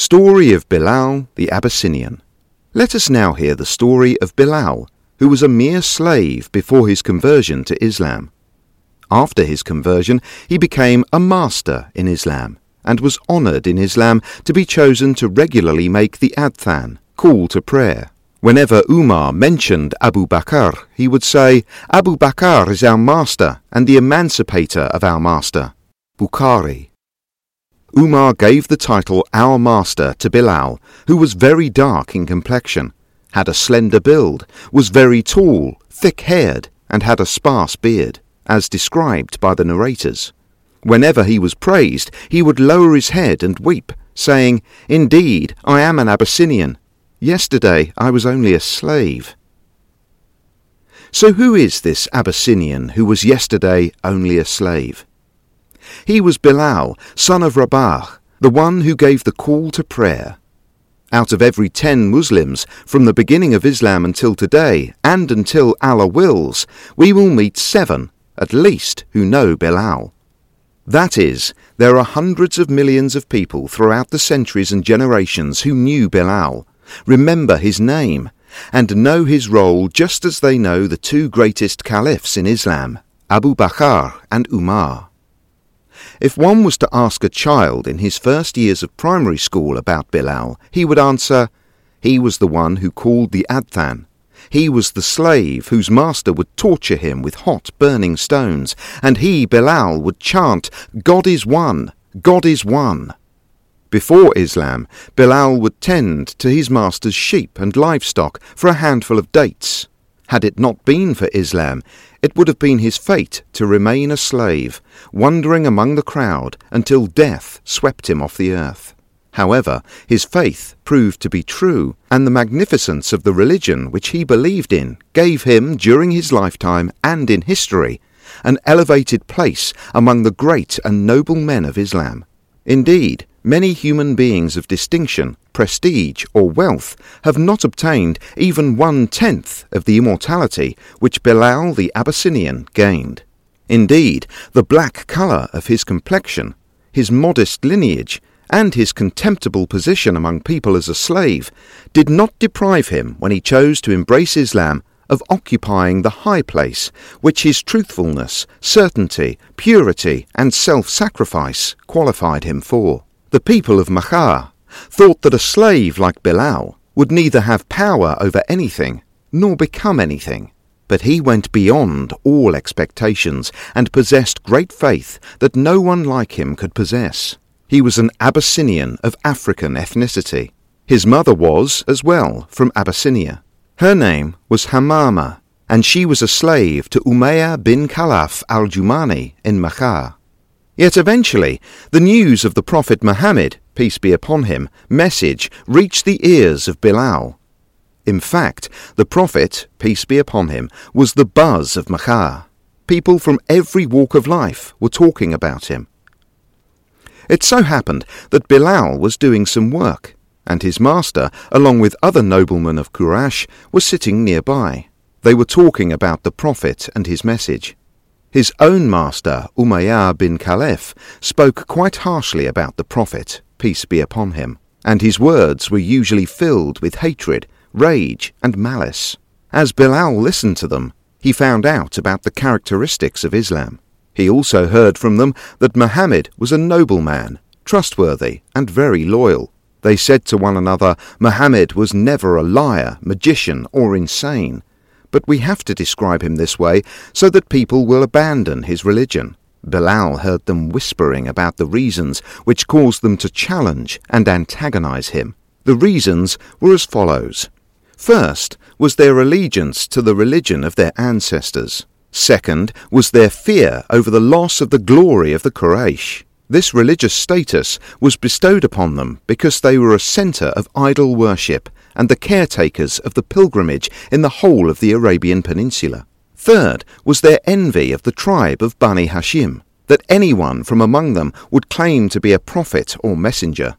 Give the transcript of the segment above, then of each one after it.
Story of Bilal the Abyssinian. Let us now hear the story of Bilal, who was a mere slave before his conversion to Islam. After his conversion, he became a master in Islam and was honoured in Islam to be chosen to regularly make the adhan, call to prayer. Whenever Umar mentioned Abu Bakr, he would say, Abu Bakr is our master and the emancipator of our master. Bukhari. Umar gave the title Our Master to Bilal, who was very dark in complexion, had a slender build, was very tall, thick haired, and had a sparse beard, as described by the narrators. Whenever he was praised, he would lower his head and weep, saying, Indeed, I am an Abyssinian. Yesterday I was only a slave. So who is this Abyssinian who was yesterday only a slave? He was Bilal, son of Rabah, the one who gave the call to prayer. Out of every ten Muslims, from the beginning of Islam until today, and until Allah wills, we will meet seven, at least, who know Bilal. That is, there are hundreds of millions of people throughout the centuries and generations who knew Bilal, remember his name, and know his role just as they know the two greatest caliphs in Islam, Abu Bakr and Umar. If one was to ask a child in his first years of primary school about Bilal, he would answer, He was the one who called the Adhan. He was the slave whose master would torture him with hot burning stones, and he, Bilal, would chant, God is one, God is one. Before Islam, Bilal would tend to his master's sheep and livestock for a handful of dates. Had it not been for Islam, it would have been his fate to remain a slave, wandering among the crowd until death swept him off the earth. However, his faith proved to be true, and the magnificence of the religion which he believed in gave him, during his lifetime and in history, an elevated place among the great and noble men of Islam. Indeed, Many human beings of distinction, prestige, or wealth have not obtained even one tenth of the immortality which Bilal the Abyssinian gained. Indeed, the black colour of his complexion, his modest lineage, and his contemptible position among people as a slave did not deprive him, when he chose to embrace Islam, of occupying the high place which his truthfulness, certainty, purity, and self sacrifice qualified him for. The people of Makka thought that a slave like Bilal would neither have power over anything nor become anything. But he went beyond all expectations and possessed great faith that no one like him could possess. He was an Abyssinian of African ethnicity. His mother was, as well, from Abyssinia. Her name was Hamama, and she was a slave to Umayyah bin Khalaf al-Jumahi in Makka. Yet eventually, the news of the Prophet Muhammad, peace be upon him, message reached the ears of Bilal. In fact, the Prophet, peace be upon him, was the buzz of Makka. People from every walk of life were talking about him. It so happened that Bilal was doing some work, and his master, along with other noblemen of Quraysh, was sitting nearby. They were talking about the Prophet and his message. His own master, Umayyah bin Khalaf, spoke quite harshly about the Prophet, peace be upon him, and his words were usually filled with hatred, rage, and malice. As Bilal listened to them, he found out about the characteristics of Islam. He also heard from them that Muhammad was a noble man, trustworthy, and very loyal. They said to one another, Muhammad was never a liar, magician, or insane but we have to describe him this way so that people will abandon his religion. Bilal heard them whispering about the reasons which caused them to challenge and antagonize him. The reasons were as follows. First was their allegiance to the religion of their ancestors. Second was their fear over the loss of the glory of the Quraysh. This religious status was bestowed upon them because they were a centre of idol worship and the caretakers of the pilgrimage in the whole of the Arabian Peninsula. Third was their envy of the tribe of Bani Hashim, that anyone from among them would claim to be a prophet or messenger.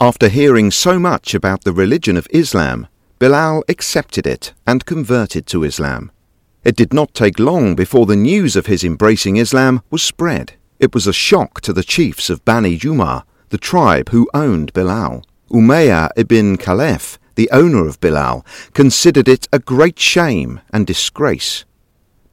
After hearing so much about the religion of Islam, Bilal accepted it and converted to Islam. It did not take long before the news of his embracing Islam was spread. It was a shock to the chiefs of Bani Jumah, the tribe who owned Bilal. Umayyah ibn Khalaf, the owner of Bilal, considered it a great shame and disgrace.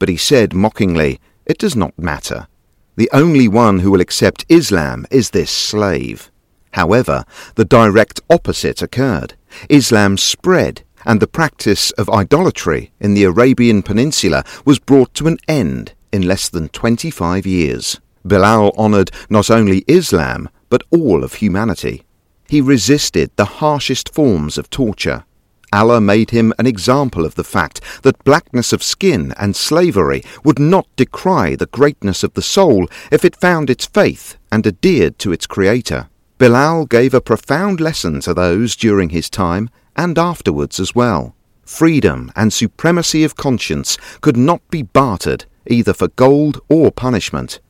But he said mockingly, It does not matter. The only one who will accept Islam is this slave. However, the direct opposite occurred. Islam spread, and the practice of idolatry in the Arabian Peninsula was brought to an end in less than 25 years. Bilal honoured not only Islam, but all of humanity. He resisted the harshest forms of torture. Allah made him an example of the fact that blackness of skin and slavery would not decry the greatness of the soul if it found its faith and adhered to its Creator. Bilal gave a profound lesson to those during his time and afterwards as well. Freedom and supremacy of conscience could not be bartered either for gold or punishment,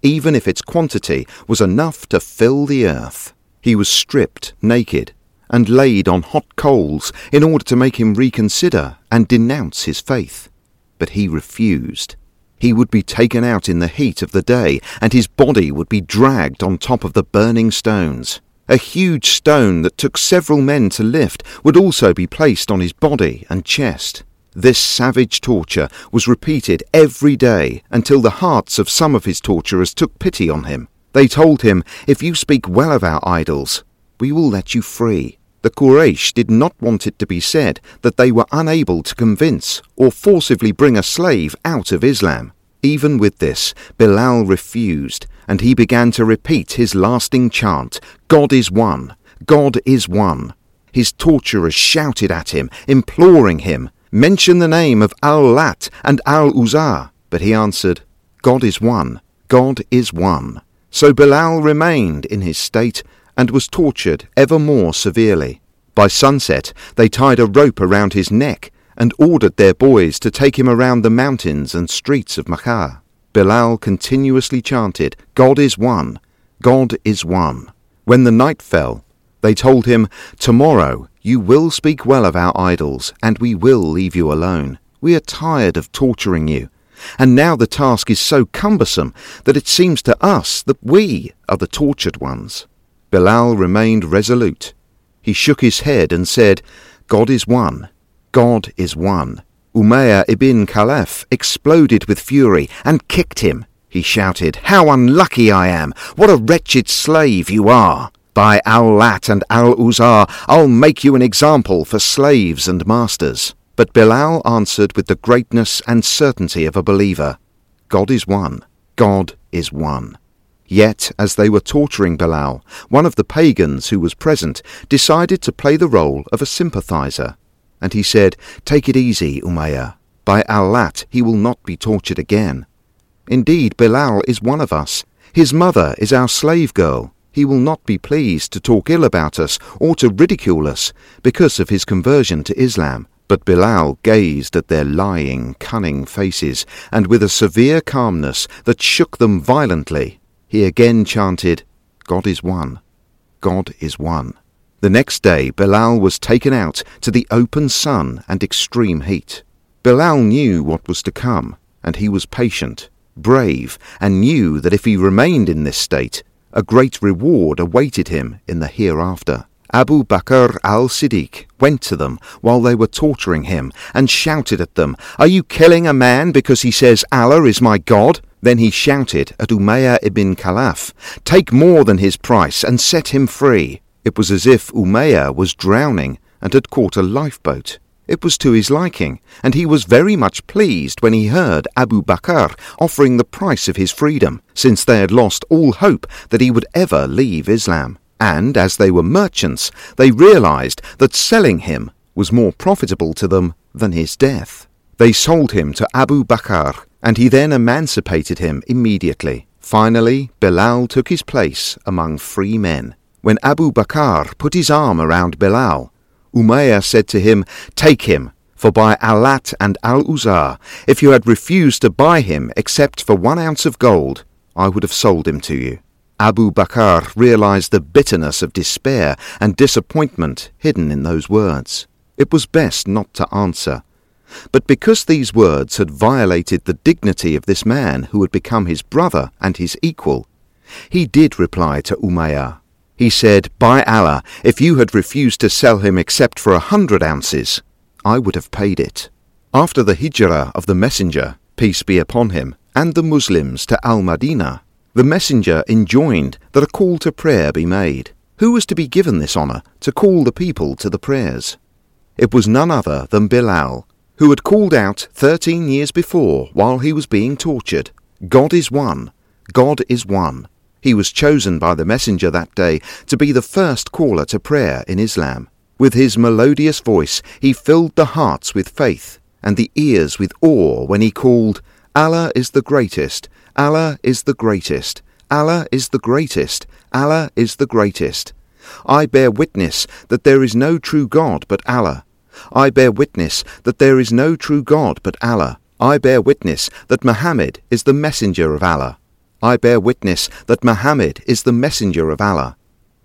even if its quantity was enough to fill the earth. He was stripped naked and laid on hot coals in order to make him reconsider and denounce his faith. But he refused. He would be taken out in the heat of the day, and his body would be dragged on top of the burning stones. A huge stone that took several men to lift would also be placed on his body and chest. This savage torture was repeated every day until the hearts of some of his torturers took pity on him. They told him, If you speak well of our idols, we will let you free. The Quraysh did not want it to be said that they were unable to convince or forcibly bring a slave out of Islam. Even with this, Bilal refused, and he began to repeat his lasting chant, God is one, God is one. His torturers shouted at him, imploring him, Mention the name of Al-Lat and Al-Uzza. But he answered, God is one, God is one. So Bilal remained in his state and was tortured ever more severely. By sunset, they tied a rope around his neck and ordered their boys to take him around the mountains and streets of Makkah. Bilal continuously chanted, God is one, God is one. When the night fell, they told him, Tomorrow you will speak well of our idols, and we will leave you alone. We are tired of torturing you. And now the task is so cumbersome that it seems to us that we are the tortured ones. Bilal remained resolute. He shook his head and said, God is one. God is one. Umayya ibn Khalaf exploded with fury and kicked him. He shouted, How unlucky I am! What a wretched slave you are! By Al-Lat and Al-Uzza, I'll make you an example for slaves and masters. But Bilal answered with the greatness and certainty of a believer, God is one. God is one. Yet, as they were torturing Bilal, one of the pagans who was present decided to play the role of a sympathizer and he said, Take it easy, Umayya. By Al-Lat he will not be tortured again. Indeed, Bilal is one of us. His mother is our slave girl. He will not be pleased to talk ill about us or to ridicule us because of his conversion to Islam. But Bilal gazed at their lying, cunning faces, and with a severe calmness that shook them violently, he again chanted, God is one. God is one. The next day Bilal was taken out to the open sun and extreme heat. Bilal knew what was to come, and he was patient, brave, and knew that if he remained in this state, a great reward awaited him in the hereafter. Abu Bakr al-Siddiq went to them while they were torturing him and shouted at them, Are you killing a man because he says Allah is my God? Then he shouted at Umayyah ibn Khalaf, Take more than his price and set him free. It was as if Umayyah was drowning and had caught a lifeboat. It was to his liking, and he was very much pleased when he heard Abu Bakr offering the price of his freedom, since they had lost all hope that he would ever leave Islam. And as they were merchants, they realized that selling him was more profitable to them than his death. They sold him to Abu Bakr, and he then emancipated him immediately. Finally, Bilal took his place among free men. When Abu Bakr put his arm around Bilal, Umayya said to him, Take him, for by Al-Lat and Al-Uzza, if you had refused to buy him except for one ounce of gold, I would have sold him to you. Abu Bakr realized the bitterness of despair and disappointment hidden in those words. It was best not to answer. But because these words had violated the dignity of this man who had become his brother and his equal, he did reply to Umayyah. He said, By Allah, if you had refused to sell him except for a hundred ounces, I would have paid it. After the hijrah of the Messenger, peace be upon him, and the Muslims to Al Madinah, the Messenger enjoined that a call to prayer be made. Who was to be given this honour to call the people to the prayers? It was none other than Bilal, who had called out thirteen years before while he was being tortured, God is one, God is one. He was chosen by the messenger that day to be the first caller to prayer in Islam. With his melodious voice, he filled the hearts with faith and the ears with awe when he called, Allah is the greatest, Allah is the greatest, Allah is the greatest, Allah is the greatest. I bear witness that there is no true God but Allah. I bear witness that there is no true God but Allah. I bear witness that Muhammad is the messenger of Allah. I bear witness that Muhammad is the messenger of Allah.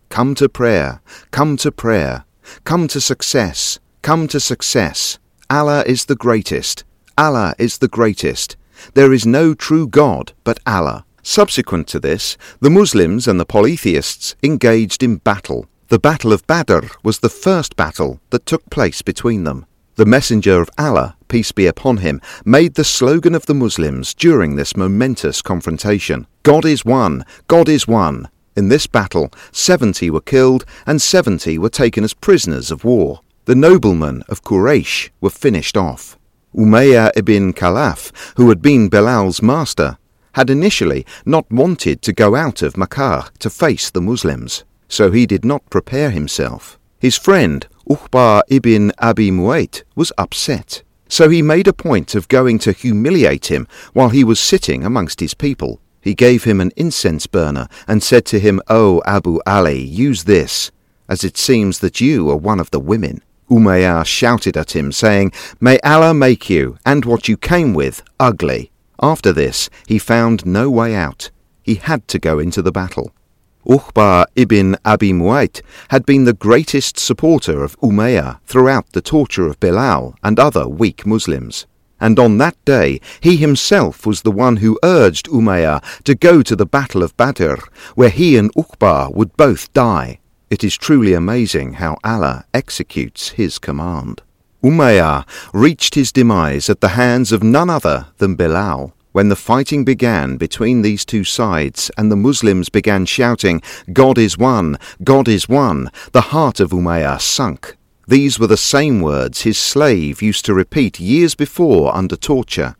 Come to prayer, come to prayer, come to success, come to success. Allah is the greatest. Allah is the greatest. There is no true God but Allah. Subsequent to this, the Muslims and the polytheists engaged in battle. The Battle of Badr was the first battle that took place between them. The Messenger of Allah, peace be upon him, made the slogan of the Muslims during this momentous confrontation God is one, God is one. In this battle, seventy were killed and seventy were taken as prisoners of war the noblemen of Quraysh were finished off. Umayyah ibn Khalaf, who had been Bilal's master, had initially not wanted to go out of Makkah to face the Muslims, so he did not prepare himself. His friend, Uqba ibn Abi Muayt, was upset, so he made a point of going to humiliate him while he was sitting amongst his people. He gave him an incense burner and said to him, O Abu Ali, use this, as it seems that you are one of the women. Umayyah shouted at him, saying, May Allah make you, and what you came with, ugly. After this, he found no way out. He had to go into the battle. Uqba ibn Abi Muayt had been the greatest supporter of Umayyah throughout the torture of Bilal and other weak Muslims. And on that day, he himself was the one who urged Umayyah to go to the Battle of Badr, where he and Uqba would both die. It is truly amazing how Allah executes his command. Umayyah reached his demise at the hands of none other than Bilal. When the fighting began between these two sides and the Muslims began shouting, God is one, God is one, the heart of Umayyah sunk. These were the same words his slave used to repeat years before under torture.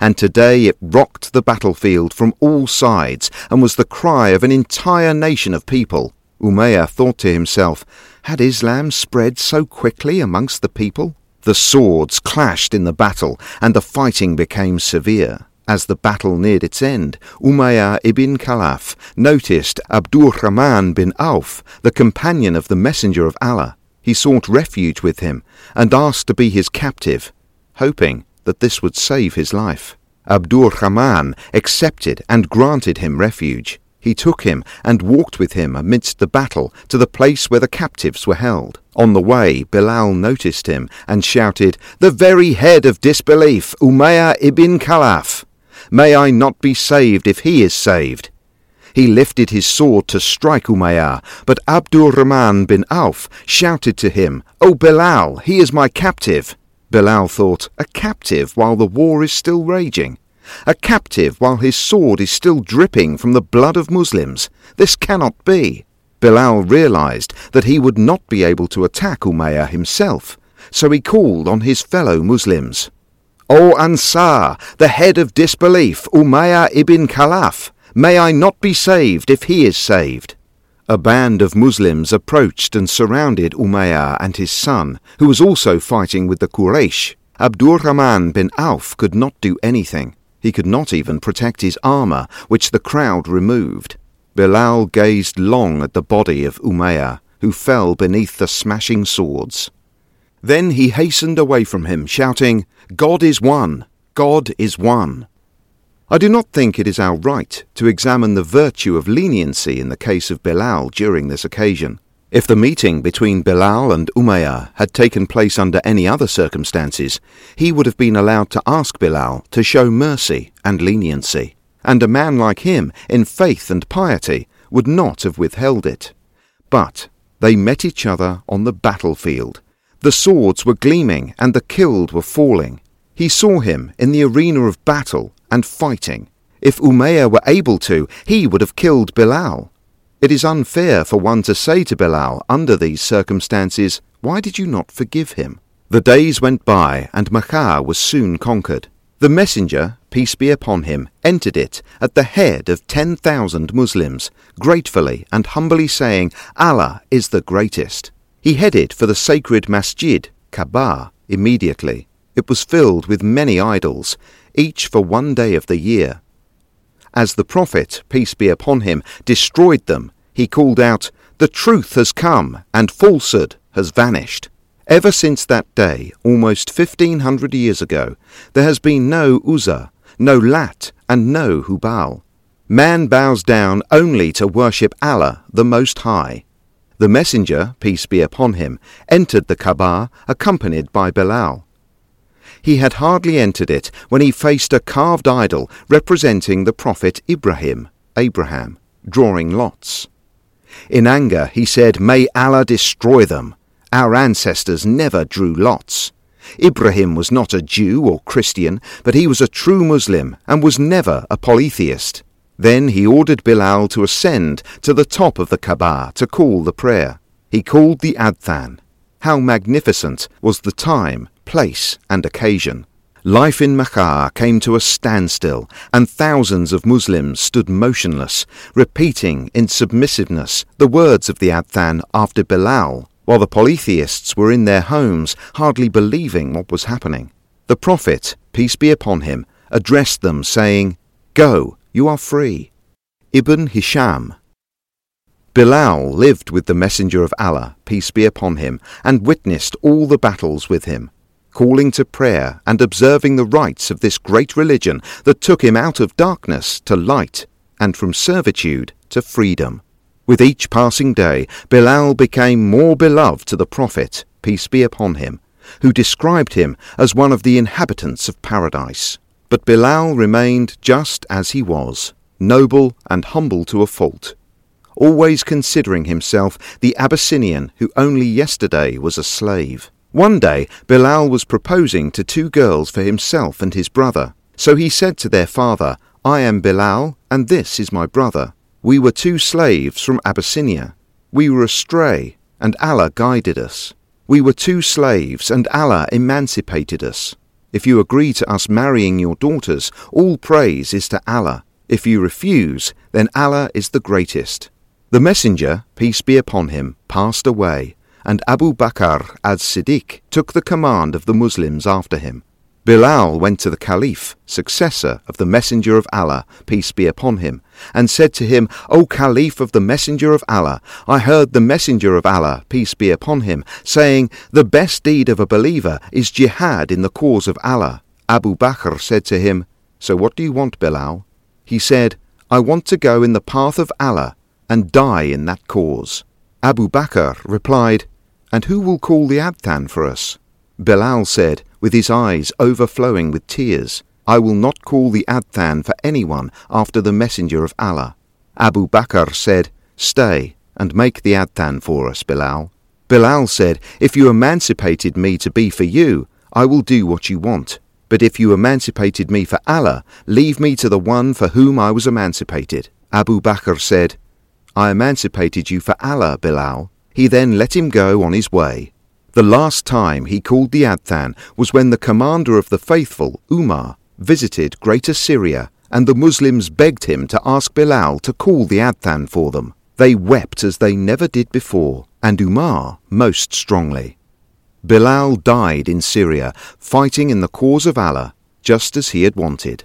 And today it rocked the battlefield from all sides and was the cry of an entire nation of people. Umayyah thought to himself, had Islam spread so quickly amongst the people? The swords clashed in the battle, and the fighting became severe. As the battle neared its end, Umayyah ibn Khalaf noticed Abdur Rahman bin Auf, the companion of the Messenger of Allah. He sought refuge with him and asked to be his captive, hoping that this would save his life. Abdur Rahman accepted and granted him refuge he took him and walked with him amidst the battle to the place where the captives were held. On the way, Bilal noticed him and shouted, The very head of disbelief, Umayyah ibn Khalaf! May I not be saved if he is saved! He lifted his sword to strike Umayyah, but Abdur Rahman bin Auf shouted to him, O Bilal, he is my captive! Bilal thought, A captive while the war is still raging? A captive while his sword is still dripping from the blood of Muslims. This cannot be. Bilal realized that he would not be able to attack Umayyah himself, so he called on his fellow Muslims. O Ansar, the head of disbelief, Umayyah ibn Khalaf, may I not be saved if he is saved. A band of Muslims approached and surrounded Umayyah and his son, who was also fighting with the Quraysh. Abdurrahman bin Auf could not do anything. He could not even protect his armour, which the crowd removed. Bilal gazed long at the body of Umayyah, who fell beneath the smashing swords. Then he hastened away from him, shouting, God is one! God is one! I do not think it is our right to examine the virtue of leniency in the case of Bilal during this occasion. If the meeting between Bilal and Umayyah had taken place under any other circumstances, he would have been allowed to ask Bilal to show mercy and leniency, and a man like him, in faith and piety, would not have withheld it. But they met each other on the battlefield. The swords were gleaming and the killed were falling. He saw him in the arena of battle and fighting. If Umayya were able to, he would have killed Bilal. It is unfair for one to say to Bilal under these circumstances, Why did you not forgive him? The days went by, and Makkah was soon conquered. The messenger, peace be upon him, entered it at the head of ten thousand Muslims, gratefully and humbly saying, Allah is the greatest. He headed for the sacred masjid, Kaaba, immediately. It was filled with many idols, each for one day of the year. As the Prophet, peace be upon him, destroyed them, he called out, The truth has come, and falsehood has vanished. Ever since that day, almost fifteen hundred years ago, there has been no Uzza, no Lat, and no Hubal. Man bows down only to worship Allah, the Most High. The messenger, peace be upon him, entered the Kaaba accompanied by Bilal. He had hardly entered it when he faced a carved idol representing the prophet Ibrahim, Abraham, drawing lots. In anger he said, May Allah destroy them. Our ancestors never drew lots. Ibrahim was not a Jew or Christian, but he was a true Muslim and was never a polytheist. Then he ordered Bilal to ascend to the top of the Kaaba to call the prayer. He called the Adhan. How magnificent was the time place, and occasion. Life in Makkah came to a standstill, and thousands of Muslims stood motionless, repeating in submissiveness the words of the Adhan after Bilal, while the polytheists were in their homes, hardly believing what was happening. The Prophet, peace be upon him, addressed them, saying, Go, you are free. Ibn Hisham. Bilal lived with the Messenger of Allah, peace be upon him, and witnessed all the battles with him calling to prayer and observing the rites of this great religion that took him out of darkness to light and from servitude to freedom. With each passing day, Bilal became more beloved to the Prophet, peace be upon him, who described him as one of the inhabitants of paradise. But Bilal remained just as he was, noble and humble to a fault, always considering himself the Abyssinian who only yesterday was a slave. One day, Bilal was proposing to two girls for himself and his brother. So he said to their father, I am Bilal, and this is my brother. We were two slaves from Abyssinia. We were astray, and Allah guided us. We were two slaves, and Allah emancipated us. If you agree to us marrying your daughters, all praise is to Allah. If you refuse, then Allah is the greatest. The messenger, peace be upon him, passed away, and Abu Bakr as-Siddiq took the command of the Muslims after him. Bilal went to the Caliph, successor of the Messenger of Allah, peace be upon him, and said to him, O Caliph of the Messenger of Allah, I heard the Messenger of Allah, peace be upon him, saying, The best deed of a believer is jihad in the cause of Allah. Abu Bakr said to him, So what do you want, Bilal? He said, I want to go in the path of Allah and die in that cause. Abu Bakr replied, and who will call the Adhan for us? Bilal said, with his eyes overflowing with tears, I will not call the Adhan for anyone after the Messenger of Allah. Abu Bakr said, Stay and make the Adhan for us, Bilal. Bilal said, If you emancipated me to be for you, I will do what you want. But if you emancipated me for Allah, leave me to the one for whom I was emancipated. Abu Bakr said, I emancipated you for Allah, Bilal. He then let him go on his way. The last time he called the Adhan was when the commander of the faithful, Umar, visited Greater Syria, and the Muslims begged him to ask Bilal to call the Adhan for them. They wept as they never did before, and Umar most strongly. Bilal died in Syria, fighting in the cause of Allah, just as he had wanted.